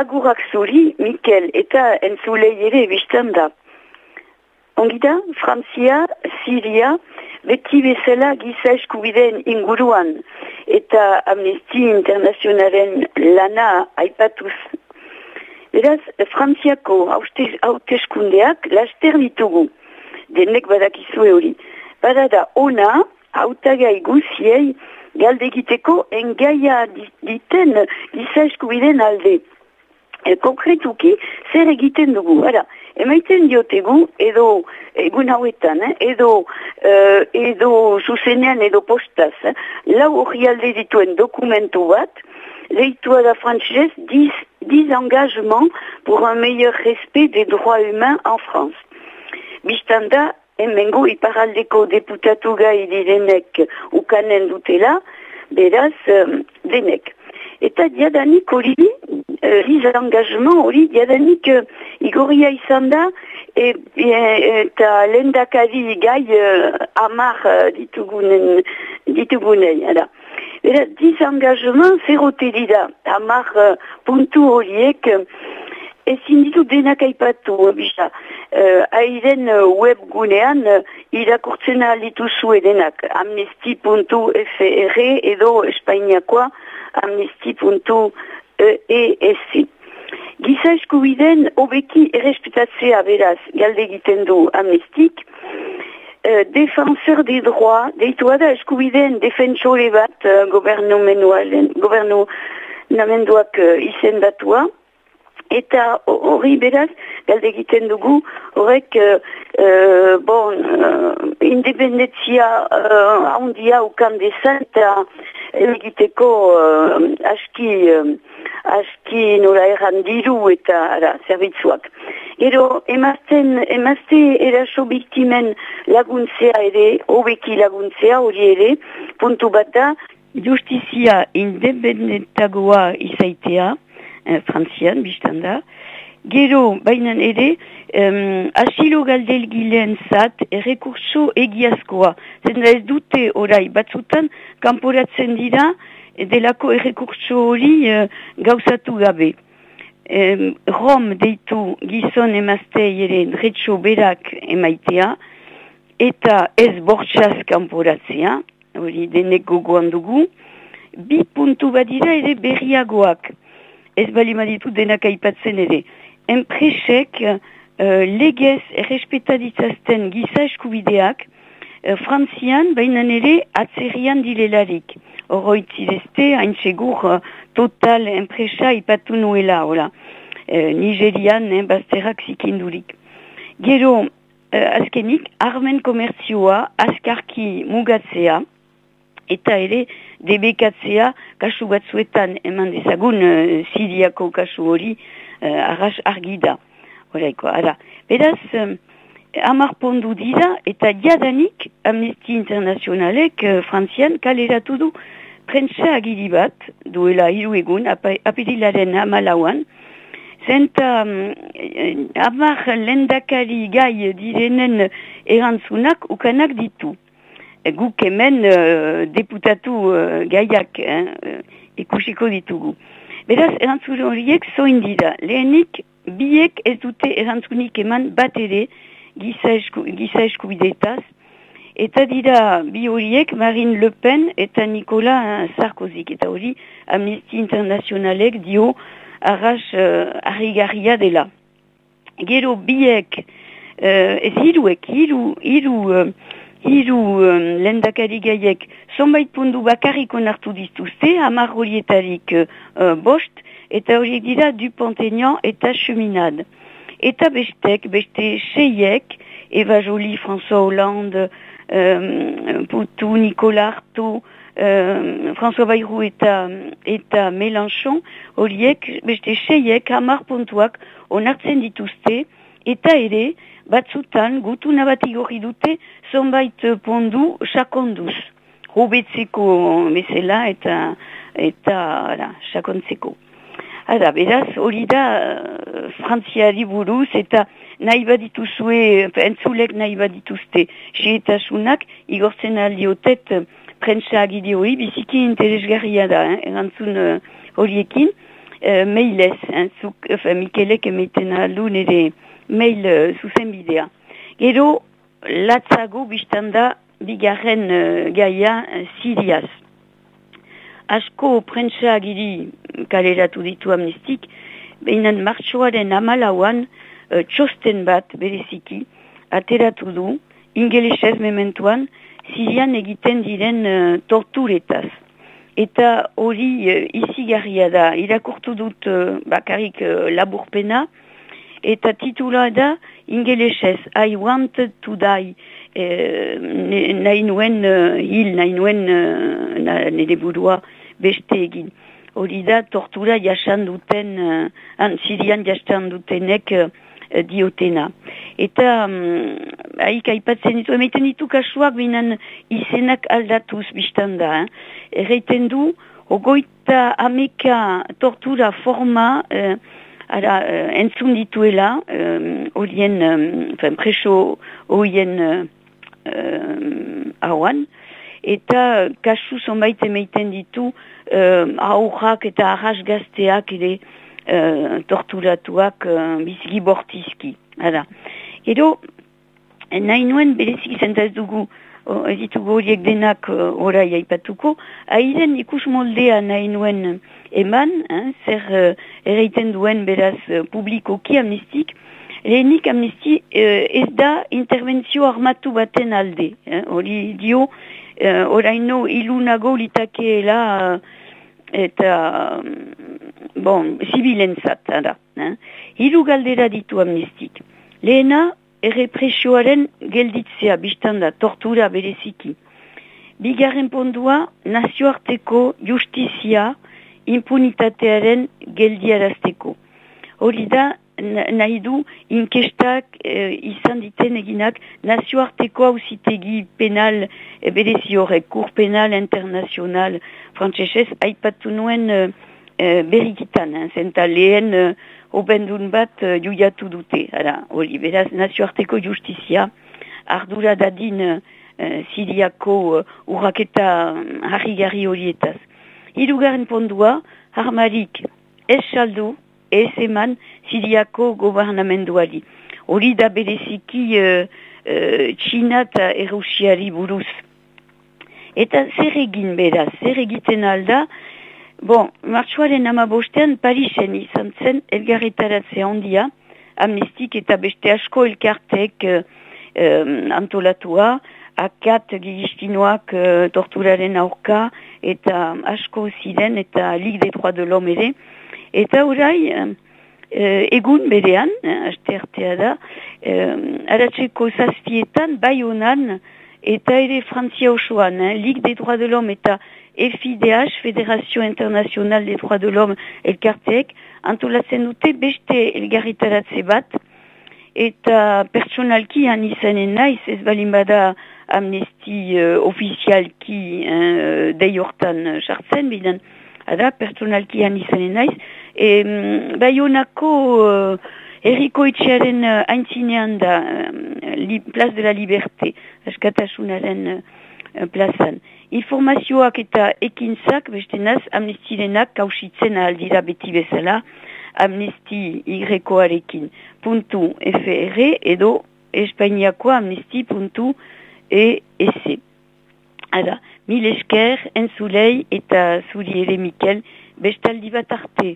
agurak zuri, Mikel, eta entzulei ere biztan da. Ongida, Frantzia, Siria, beti bezala giza eskubideen inguruan eta amnesti internazionaren lana aipatuz. Beraz, Frantziako hauteskundeak laster ditugu, denek badakizue hori. Badada ona, hautagai guziei, galdegiteko engaia diten giza eskubideen alde. Konkretuki, zer egiten dugu, ara, emaiten diotegu edo egun hauetan, eh, edo, uh, edo zuzenean edo postaz, eh, lau hori alde dituen dokumentu bat, leitua da frantzez, 10, 10 engagements pour un meilleur respect des droits humains en France. Bistanda, emengo iparaldeko deputatu gai direnek ukanen dutela, beraz, um, denek. Eta diadanik hori, uh, engagement hori, diadanik uh, igorria izan da, e, e, eta lendakari gai uh, amar uh, ditugunen, ditugunei, ara. Eta diz engagement zerrote dira, amar uh, puntu horiek, ezin ditu denak aipatu, bisa. Uh, airen uh, web gunean uh, irakurtzen alituzu edenak, amnesti.fr edo espainiakoa, amnesti.esi. Giza eskubiden obeki errespetatzea beraz galde egiten du amnestik, uh, defenseur des droits, deitua da eskubiden defensore bat uh, gobernamenduak uh, izendatua, eta hori beraz galde egiten dugu horrek uh, bon, uh, independentzia uh, handia ukan dezan eta egiteko uh, aski, uh, aski nola erran diru eta ara, zerbitzuak. Gero, emazten, emazte eraso biktimen laguntzea ere, hobeki laguntzea hori ere, puntu bat da, justizia independentagoa izaitea, eh, frantzian, biztan da, Gero, bainan ere, um, asilo galdelgilean zat, errekurso egiazkoa. Zenda ez dute orai batzutan, kanporatzen dira, delako errekurso hori uh, gauzatu gabe. Um, Rom deitu gizon emaztei ere dretxo berak emaitea, eta ez bortxaz kanporatzea, hori denek gogoan dugu, bi puntu badira ere berriagoak. Ez bali maditu denak aipatzen ere enpresek uh, legez errespetaditzazten giza eskubideak uh, frantzian bainan ere atzerian dilelarik. Horroitzidezte, hain segur uh, total enpresa ipatu nuela, hola. Uh, Nigerian, eh, bazterrak zikindurik. Gero, uh, azkenik, armen komerzioa askarki mugatzea, eta ere debekatzea kasu batzuetan eman dezagun uh, Siriako kasu hori uh, arras argi. Horaiko, ara. Beraz, um, amar pondu dira eta jadanik Amnesty Internationalek uh, frantzian kaleratu du prentsa agiri bat, duela hiru egun, apirilaren amalauan, zenta um, amar lendakari gai direnen erantzunak ukanak ditu. Guk hemen uh, deputatu uh, gaiak eh, ikusiko ditugu. Beraz, erantzun horiek zoin dira. Lehenik, biek ez dute erantzunik eman bat ere giza, esku, eskubidetaz. Eta dira bi horiek Marine Le Pen eta Nicolas Sarkozy. Eta hori Amnesty Internationalek dio arras uh, dela. Gero biek, uh, ez hiruek, hiru, hiru... Uh, hiru um, lendakari gaiek zonbait pundu bakarrik onartu dituzte, hamar horietarik uh, bost, eta horiek dira Dupontaignan eta Cheminade. Eta bestek, beste seiek, Eva Jolie, François Hollande, um, Poutou, Nicolas Artaud, um, François Bayrou eta, eta Mélenchon, horiek, beste seiek, hamar puntuak onartzen dituzte, eta ere, batzutan gutu nabati gorri dute zonbait pondu sakonduz. Hobetzeko bezala eta eta ara, sakontzeko. Ara, beraz, hori da frantziari buruz eta nahi badituzue, entzulek nahi badituzte xeetasunak, igortzen aldiotet uh, prentsa agide hori, biziki interesgarria da, eh, erantzun horiekin. uh, mailez, entzuk, uh, Mikelek emeten alun ere mail uh, zuzen bidea. Gero, latzago biztanda bigarren uh, gaia uh, Siriaz. Asko prentsa agiri kaleratu ditu amnestik, behinan martxoaren amalauan uh, txosten bat bereziki, ateratu du, ingelesez mementuan, Sirian egiten diren uh, torturetaz. Eta hori uh, izigarria da, irakurtu dut uh, bakarrik uh, laburpena, eta titula da ingelesez, I wanted to die, eh, nahi nuen uh, hil, nahi nuen uh, nire burua beste egin. Hori da tortura jasan duten, uh, Sirian jasan dutenek uh, diotena. Eta um, haik aipatzen ditu, emaiten ditu kasuak binen izenak aldatuz biztan da. Eh? Erreiten du, ogoita ameka tortura forma eh, ara, uh, entzun dituela, horien, um, preso horien uh, hauan, eta kasu zonbait emaiten ditu uh, aurrak eta arras gazteak ere uh, torturatuak uh, bizgi bortizki. Hala. Edo, nahi nuen berezik zentaz dugu ez ditugu horiek denak uh, orai aipatuko, hairen ikus moldea nahi nuen eman, hein, zer uh, erreiten duen beraz uh, publikoki amnestik, lehenik amnesti uh, ez da intervenzio armatu baten alde. Hori hein, dio, uh, oraino ilunago litakeela uh, eta bon, zibilentzat, da. Eh? Hiru galdera ditu amnestik. Lehena, errepresioaren gelditzea, biztanda, tortura bereziki. Bigarren pondua, nazioarteko justizia impunitatearen geldiarazteko. Hori da, nahi du, inkestak eh, izan diten eginak nazioarteko hausitegi penal eh, berezi horrek, kur penal internazional frantzesez, haipatu nuen e, berikitan, hein, zenta lehen uh, obendun bat uh, juiatu dute. Ara, hori, beraz, nazioarteko justizia, ardura dadin uh, siriako uh, urraketa harri-garri horietaz. Hirugarren pondua, harmarik ez saldu, ez eman siriako gobernamenduari. Hori da bereziki uh, uh, Txina eta Erusiari buruz. Eta zer egin beraz, zer egiten alda, Bon, martxuaren ama bostean Parisen izan zen elgarretaratze handia, amnestik eta beste asko elkartek uh, antolatua, akat gigistinoak uh, torturaren aurka eta asko ziren eta lig de droit de l'homme ere. Eta orai, uh, egun berean, uh, aste artea da, uh, aratzeko zazpietan, bai honan, eta ere Frantzia osoan, eh, lig de droit de l'homme eta FIDH, Fédération Internationale des Droits de l'Homme, elkarteek, antolatzen dute beste elgarritaratze bat, eta personalki han izanen naiz, ez balin bada amnesti uh, ofizialki uh, dei hortan sartzen, bidan, ada, personalki han izanen naiz, e, baionako uh, erriko etxearen uh, aintzinean da, uh, li, Plaz de la Liberté, askatasunaren uh, plazan. Informazioak eta ekintzak beste naz amnestirenak kausitzen aldira beti bezala amnesti y-arekin puntu fr edo espainiako amnesti puntu es. Hala, mil esker, entzulei eta zuri ere Mikel, bestaldi bat arte.